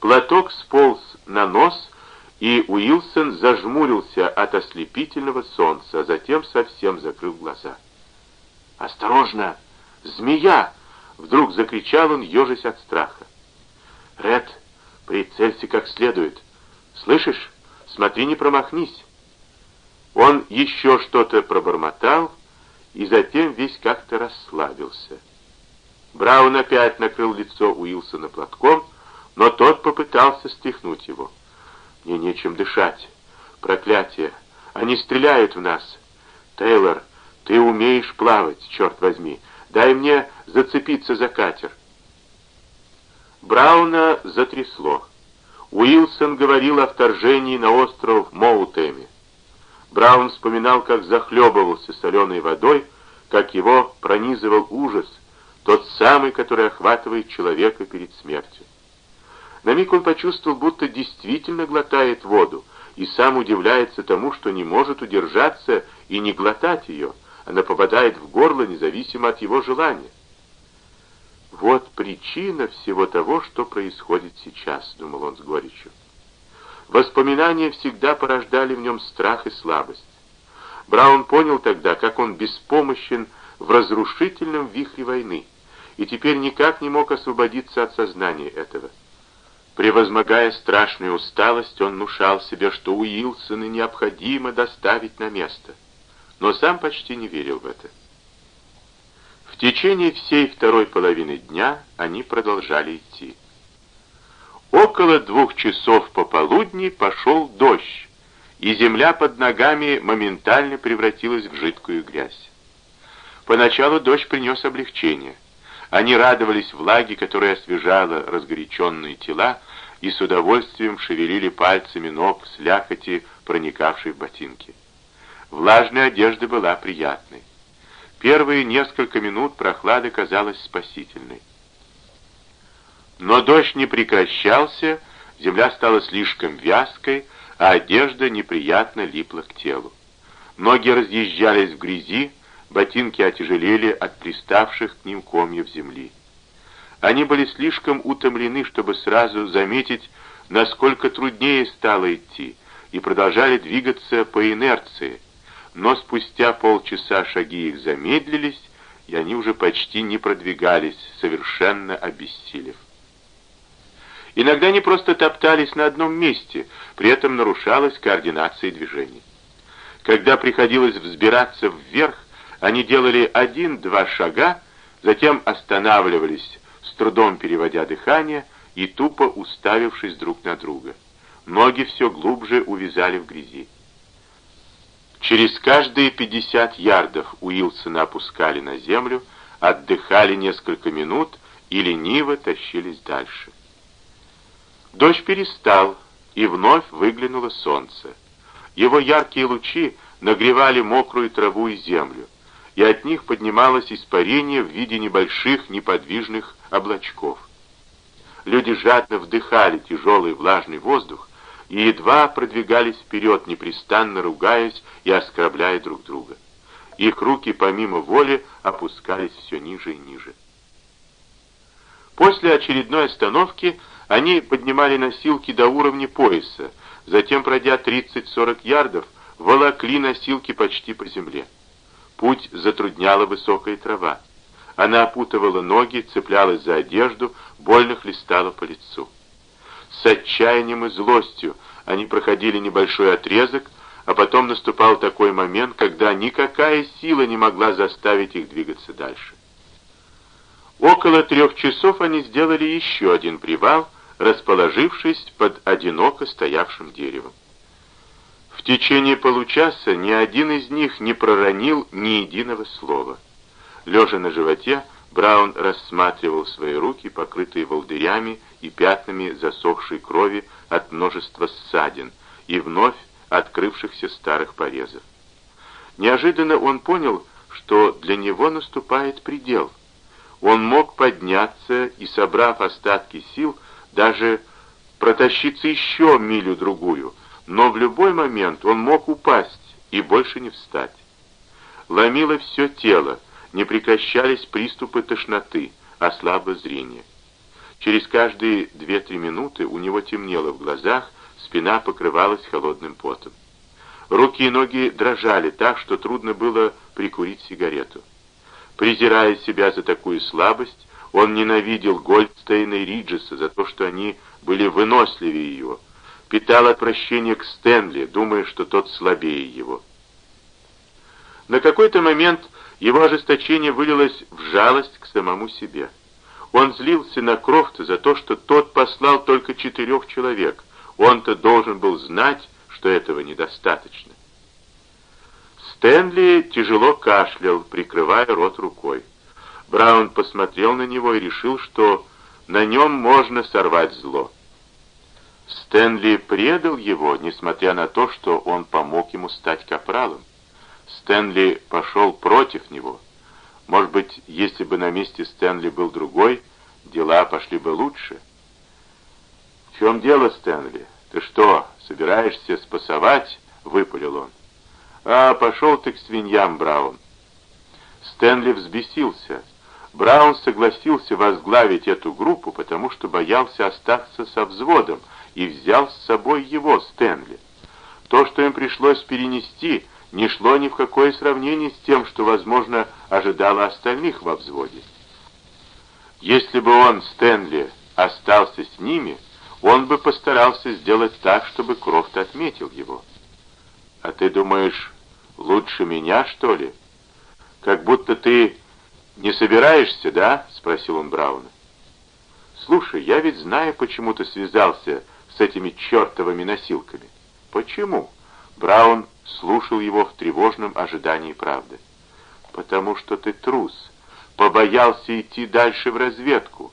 Платок сполз на нос, и Уилсон зажмурился от ослепительного солнца, а затем совсем закрыл глаза. «Осторожно! Змея!» — вдруг закричал он, ежась от страха. «Ред, прицелься как следует. Слышишь? Смотри, не промахнись!» Он еще что-то пробормотал, и затем весь как-то расслабился. Браун опять накрыл лицо Уилсона платком, но тот попытался стряхнуть его. «Мне нечем дышать. Проклятие! Они стреляют в нас! Тейлор, ты умеешь плавать, черт возьми! Дай мне зацепиться за катер!» Брауна затрясло. Уилсон говорил о вторжении на остров Моутеми. Браун вспоминал, как захлебывался соленой водой, как его пронизывал ужас, тот самый, который охватывает человека перед смертью. На миг он почувствовал, будто действительно глотает воду, и сам удивляется тому, что не может удержаться и не глотать ее. Она попадает в горло независимо от его желания. «Вот причина всего того, что происходит сейчас», — думал он с горечью. Воспоминания всегда порождали в нем страх и слабость. Браун понял тогда, как он беспомощен в разрушительном вихре войны, и теперь никак не мог освободиться от сознания этого. Превозмогая страшную усталость, он внушал себе, что Уилсона необходимо доставить на место, но сам почти не верил в это. В течение всей второй половины дня они продолжали идти. Около двух часов пополудни пошел дождь, и земля под ногами моментально превратилась в жидкую грязь. Поначалу дождь принес облегчение. Они радовались влаге, которая освежала разгоряченные тела, и с удовольствием шевелили пальцами ног в слякоти, проникавшей в ботинки. Влажная одежда была приятной. Первые несколько минут прохлада казалась спасительной. Но дождь не прекращался, земля стала слишком вязкой, а одежда неприятно липла к телу. Ноги разъезжались в грязи, ботинки отяжелели от приставших к ним комьев земли. Они были слишком утомлены, чтобы сразу заметить, насколько труднее стало идти, и продолжали двигаться по инерции, но спустя полчаса шаги их замедлились, и они уже почти не продвигались, совершенно обессилев. Иногда они просто топтались на одном месте, при этом нарушалась координация движений. Когда приходилось взбираться вверх, они делали один-два шага, затем останавливались, трудом переводя дыхание и тупо уставившись друг на друга. Ноги все глубже увязали в грязи. Через каждые 50 ярдов Уилсона опускали на землю, отдыхали несколько минут и лениво тащились дальше. Дождь перестал, и вновь выглянуло солнце. Его яркие лучи нагревали мокрую траву и землю, и от них поднималось испарение в виде небольших неподвижных облачков. Люди жадно вдыхали тяжелый влажный воздух и едва продвигались вперед, непрестанно ругаясь и оскорбляя друг друга. Их руки помимо воли опускались все ниже и ниже. После очередной остановки они поднимали носилки до уровня пояса, затем, пройдя 30-40 ярдов, волокли носилки почти по земле. Путь затрудняла высокая трава. Она опутывала ноги, цеплялась за одежду, больно хлестала по лицу. С отчаянием и злостью они проходили небольшой отрезок, а потом наступал такой момент, когда никакая сила не могла заставить их двигаться дальше. Около трех часов они сделали еще один привал — расположившись под одиноко стоявшим деревом. В течение получаса ни один из них не проронил ни единого слова. Лежа на животе, Браун рассматривал свои руки, покрытые волдырями и пятнами засохшей крови от множества ссадин и вновь открывшихся старых порезов. Неожиданно он понял, что для него наступает предел. Он мог подняться и, собрав остатки сил, даже протащиться еще милю-другую, но в любой момент он мог упасть и больше не встать. Ломило все тело, не прекращались приступы тошноты, ослабло зрение. Через каждые две-три минуты у него темнело в глазах, спина покрывалась холодным потом. Руки и ноги дрожали так, что трудно было прикурить сигарету. Презирая себя за такую слабость, он ненавидел Гольдстейна и Риджеса за то, что они были выносливее его, питал отвращение к Стэнли, думая, что тот слабее его. На какой-то момент его ожесточение вылилось в жалость к самому себе. Он злился на Крофта за то, что тот послал только четырех человек. Он-то должен был знать, что этого недостаточно. Стэнли тяжело кашлял, прикрывая рот рукой. Браун посмотрел на него и решил, что на нем можно сорвать зло. Стэнли предал его, несмотря на то, что он помог ему стать капралом. Стэнли пошел против него. Может быть, если бы на месте Стэнли был другой, дела пошли бы лучше. «В чем дело, Стэнли? Ты что, собираешься спасовать?» — выпалил он. «А, пошел ты к свиньям, Браун». Стэнли взбесился. Браун согласился возглавить эту группу, потому что боялся остаться со взводом, и взял с собой его, Стэнли. То, что им пришлось перенести, не шло ни в какое сравнение с тем, что, возможно, ожидало остальных во взводе. Если бы он, Стэнли, остался с ними, он бы постарался сделать так, чтобы Крофт отметил его. А ты думаешь, лучше меня, что ли? Как будто ты не собираешься, да? Спросил он Брауна. Слушай, я ведь знаю, почему ты связался с этими чертовыми носилками. Почему? Браун слушал его в тревожном ожидании правды. «Потому что ты трус, побоялся идти дальше в разведку.